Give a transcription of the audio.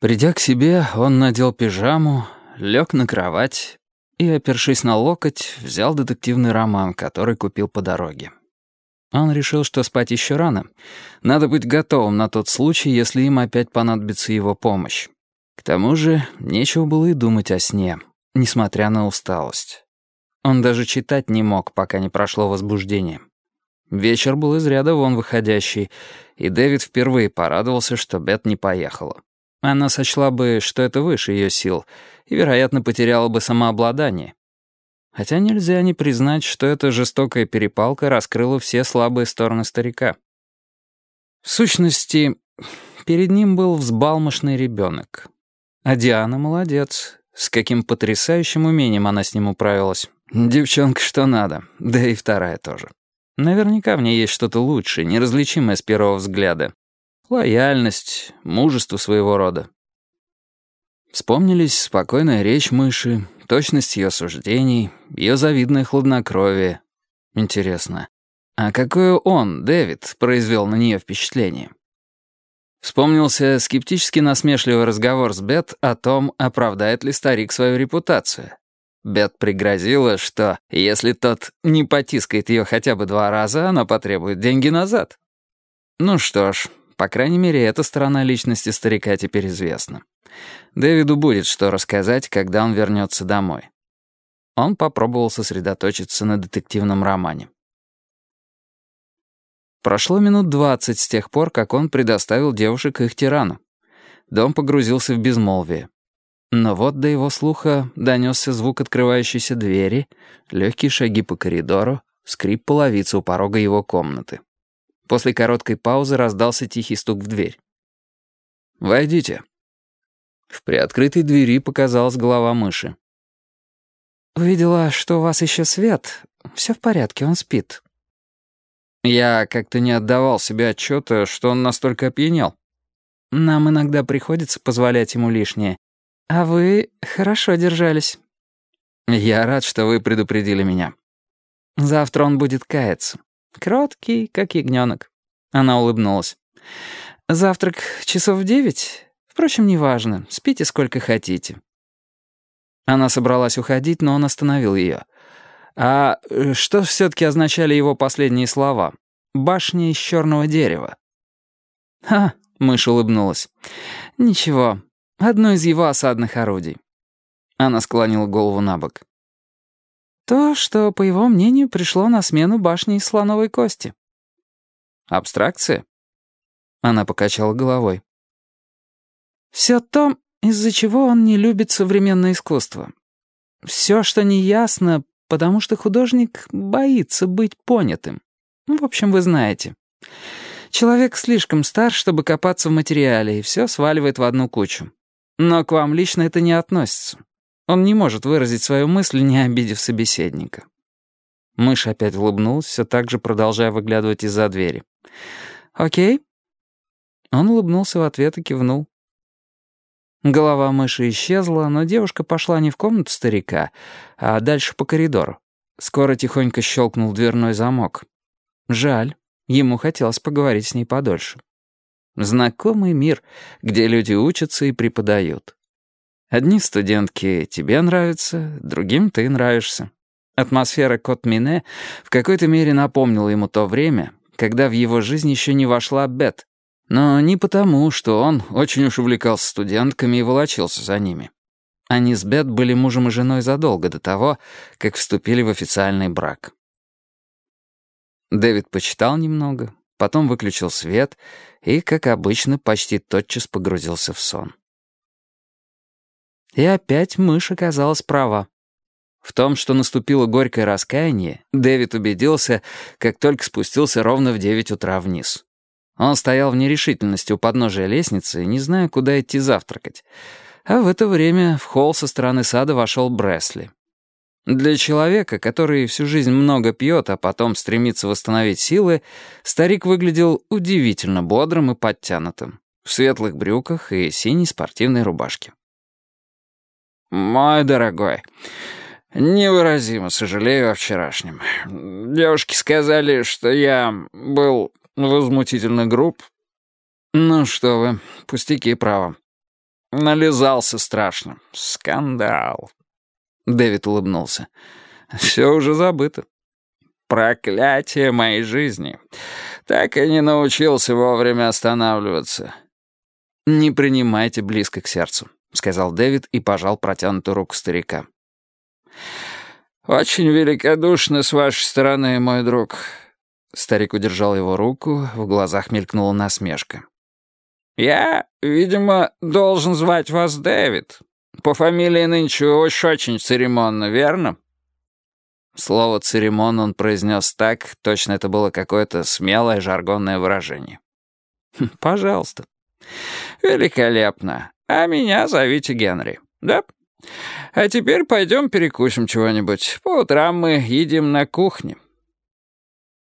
Придя к себе, он надел пижаму, лег на кровать и, опершись на локоть, взял детективный роман, который купил по дороге. Он решил, что спать еще рано. Надо быть готовым на тот случай, если им опять понадобится его помощь. К тому же нечего было и думать о сне, несмотря на усталость. Он даже читать не мог, пока не прошло возбуждение. Вечер был из ряда вон выходящий, и Дэвид впервые порадовался, что Бет не поехала. Она сочла бы, что это выше ее сил, и, вероятно, потеряла бы самообладание. Хотя нельзя не признать, что эта жестокая перепалка раскрыла все слабые стороны старика. В сущности, перед ним был взбалмошный ребенок. А Диана молодец. С каким потрясающим умением она с ним управилась. Девчонка что надо, да и вторая тоже. Наверняка в ней есть что-то лучшее, неразличимое с первого взгляда. Лояльность, мужество своего рода. Вспомнились спокойная речь мыши, точность ее суждений, ее завидное хладнокровие. Интересно, а какое он, Дэвид, произвел на нее впечатление? Вспомнился скептически насмешливый разговор с Бет о том, оправдает ли старик свою репутацию. Бет пригрозила, что если тот не потискает ее хотя бы два раза, она потребует деньги назад. Ну что ж, по крайней мере, эта сторона личности старика теперь известна. Дэвиду будет что рассказать, когда он вернется домой. Он попробовал сосредоточиться на детективном романе. Прошло минут двадцать с тех пор, как он предоставил девушек их тирану. Дом погрузился в безмолвие. Но вот до его слуха донесся звук открывающейся двери, легкие шаги по коридору, скрип половицы у порога его комнаты. После короткой паузы раздался тихий стук в дверь. «Войдите». В приоткрытой двери показалась голова мыши. «Увидела, что у вас еще свет. Все в порядке, он спит». Я как-то не отдавал себе отчета, что он настолько опьянел. Нам иногда приходится позволять ему лишнее. «А вы хорошо держались». «Я рад, что вы предупредили меня». «Завтра он будет каяться. Кроткий, как ягненок». Она улыбнулась. «Завтрак часов в девять? Впрочем, неважно. Спите сколько хотите». Она собралась уходить, но он остановил ее. «А что все-таки означали его последние слова? Башня из черного дерева». «Ха!» — мышь улыбнулась. «Ничего, Одно из его осадных орудий. Она склонила голову на бок. То, что, по его мнению, пришло на смену башни из слоновой кости. Абстракция? Она покачала головой. Все то, из-за чего он не любит современное искусство. Все, что неясно, потому что художник боится быть понятым. Ну, в общем, вы знаете. Человек слишком стар, чтобы копаться в материале, и все сваливает в одну кучу. Но к вам лично это не относится. Он не может выразить свою мысль, не обидев собеседника. Мышь опять улыбнулась, все так же продолжая выглядывать из-за двери. «Окей?» Он улыбнулся в ответ и кивнул. Голова мыши исчезла, но девушка пошла не в комнату старика, а дальше по коридору. Скоро тихонько щелкнул дверной замок. Жаль, ему хотелось поговорить с ней подольше. Знакомый мир, где люди учатся и преподают. Одни студентки тебе нравятся, другим ты нравишься. Атмосфера Кот-Мине в какой-то мере напомнила ему то время, когда в его жизнь еще не вошла Бет. Но не потому, что он очень уж увлекался студентками и волочился за ними. Они с Бет были мужем и женой задолго до того, как вступили в официальный брак. Дэвид почитал немного, потом выключил свет и, как обычно, почти тотчас погрузился в сон. И опять мышь оказалась права. В том, что наступило горькое раскаяние, Дэвид убедился, как только спустился ровно в девять утра вниз. Он стоял в нерешительности у подножия лестницы, не зная, куда идти завтракать. А в это время в холл со стороны сада вошел Бресли. Для человека, который всю жизнь много пьет, а потом стремится восстановить силы, старик выглядел удивительно бодрым и подтянутым, в светлых брюках и синей спортивной рубашке. «Мой дорогой, невыразимо сожалею о вчерашнем. Девушки сказали, что я был возмутительно груб. Ну что вы, пустяки, право. Нализался страшно. Скандал. Дэвид улыбнулся. Все уже забыто. Проклятие моей жизни. Так и не научился вовремя останавливаться. «Не принимайте близко к сердцу», — сказал Дэвид и пожал протянутую руку старика. «Очень великодушно с вашей стороны, мой друг». Старик удержал его руку, в глазах мелькнула насмешка. «Я, видимо, должен звать вас Дэвид. По фамилии нынче уж очень церемонно, верно?» Слово «церемон» он произнес так, точно это было какое-то смелое жаргонное выражение. «Хм, «Пожалуйста». «Великолепно. А меня зовите Генри, да?» А теперь пойдем перекусим чего-нибудь. По утрам мы едим на кухне.